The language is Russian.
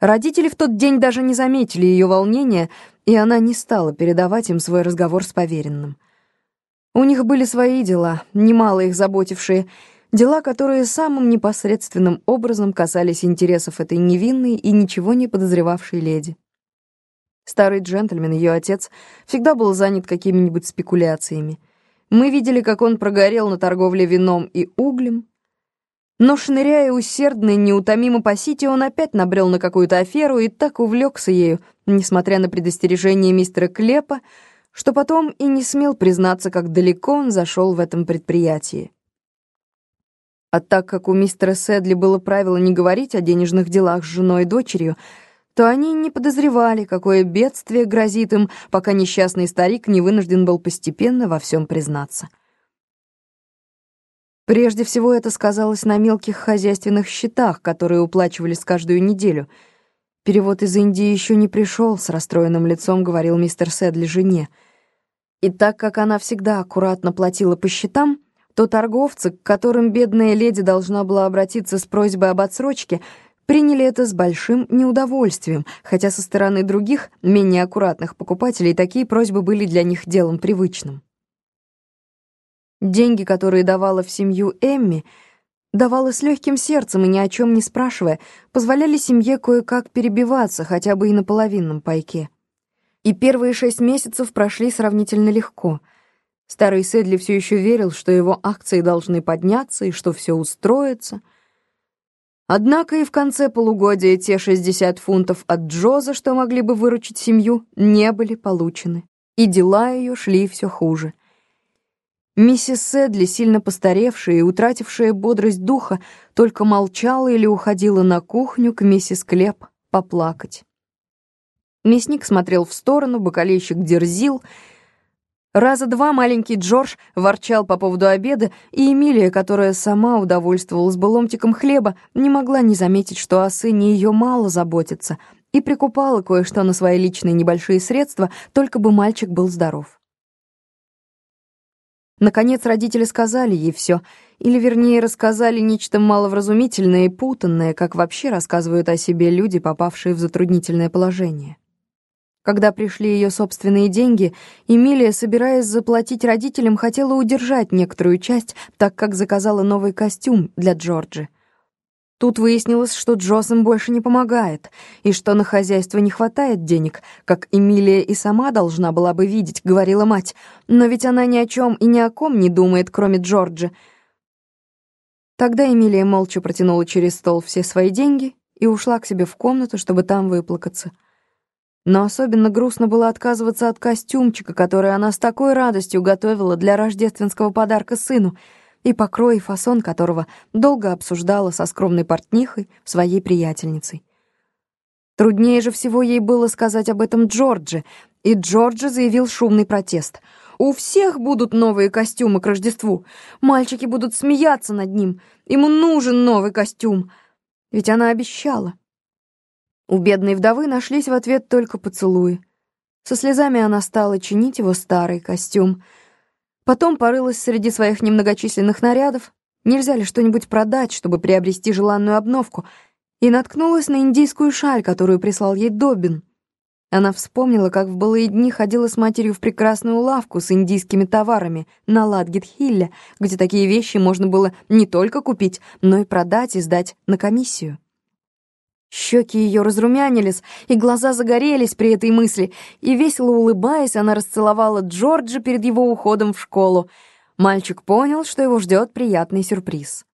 Родители в тот день даже не заметили ее волнения, и она не стала передавать им свой разговор с поверенным. У них были свои дела, немало их заботившие, дела, которые самым непосредственным образом касались интересов этой невинной и ничего не подозревавшей леди. Старый джентльмен, ее отец, всегда был занят какими-нибудь спекуляциями. Мы видели, как он прогорел на торговле вином и углем, но, шныряя усердно и неутомимо по сити, он опять набрел на какую-то аферу и так увлекся ею, несмотря на предостережение мистера Клепа, что потом и не смел признаться, как далеко он зашел в этом предприятии. А так как у мистера Сэдли было правило не говорить о денежных делах с женой и дочерью, то они не подозревали, какое бедствие грозит им, пока несчастный старик не вынужден был постепенно во всем признаться. Прежде всего это сказалось на мелких хозяйственных счетах, которые уплачивались каждую неделю. Перевод из Индии еще не пришел, с расстроенным лицом говорил мистер Сэдли жене. И так как она всегда аккуратно платила по счетам, то торговцы, к которым бедная леди должна была обратиться с просьбой об отсрочке, приняли это с большим неудовольствием, хотя со стороны других, менее аккуратных покупателей, такие просьбы были для них делом привычным. Деньги, которые давала в семью Эмми, давала с легким сердцем и ни о чем не спрашивая, позволяли семье кое-как перебиваться хотя бы и на половинном пайке. И первые шесть месяцев прошли сравнительно легко. Старый Сэдли все еще верил, что его акции должны подняться и что все устроится. Однако и в конце полугодия те 60 фунтов от Джоза, что могли бы выручить семью, не были получены. И дела ее шли все хуже — Миссис Сэдли, сильно постаревшая и утратившая бодрость духа, только молчала или уходила на кухню к миссис Клеп поплакать. Мясник смотрел в сторону, бокалейщик дерзил. Раза два маленький Джордж ворчал по поводу обеда, и Эмилия, которая сама удовольствовалась бы ломтиком хлеба, не могла не заметить, что о сыне ее мало заботится, и прикупала кое-что на свои личные небольшие средства, только бы мальчик был здоров. Наконец родители сказали ей все, или, вернее, рассказали нечто маловразумительное и путанное, как вообще рассказывают о себе люди, попавшие в затруднительное положение. Когда пришли ее собственные деньги, Эмилия, собираясь заплатить родителям, хотела удержать некоторую часть, так как заказала новый костюм для Джорджи. Тут выяснилось, что Джосом больше не помогает, и что на хозяйство не хватает денег, как Эмилия и сама должна была бы видеть, говорила мать, но ведь она ни о чем и ни о ком не думает, кроме Джорджа. Тогда Эмилия молча протянула через стол все свои деньги и ушла к себе в комнату, чтобы там выплакаться. Но особенно грустно было отказываться от костюмчика, который она с такой радостью готовила для рождественского подарка сыну — и покрой фасон которого долго обсуждала со скромной портнихой, своей приятельницей. Труднее же всего ей было сказать об этом Джорджи, и Джорджи заявил шумный протест. «У всех будут новые костюмы к Рождеству. Мальчики будут смеяться над ним. Ему нужен новый костюм». Ведь она обещала. У бедной вдовы нашлись в ответ только поцелуи. Со слезами она стала чинить его старый костюм — Потом порылась среди своих немногочисленных нарядов, нельзя ли что-нибудь продать, чтобы приобрести желанную обновку, и наткнулась на индийскую шаль, которую прислал ей Добин. Она вспомнила, как в былые дни ходила с матерью в прекрасную лавку с индийскими товарами на Ладгет-Хилле, где такие вещи можно было не только купить, но и продать и сдать на комиссию. Щеки ее разрумянились, и глаза загорелись при этой мысли, и, весело улыбаясь, она расцеловала Джорджа перед его уходом в школу. Мальчик понял, что его ждет приятный сюрприз.